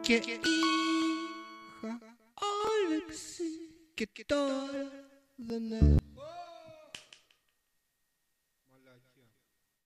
και είχα όλεξη και τώρα δεν έχω.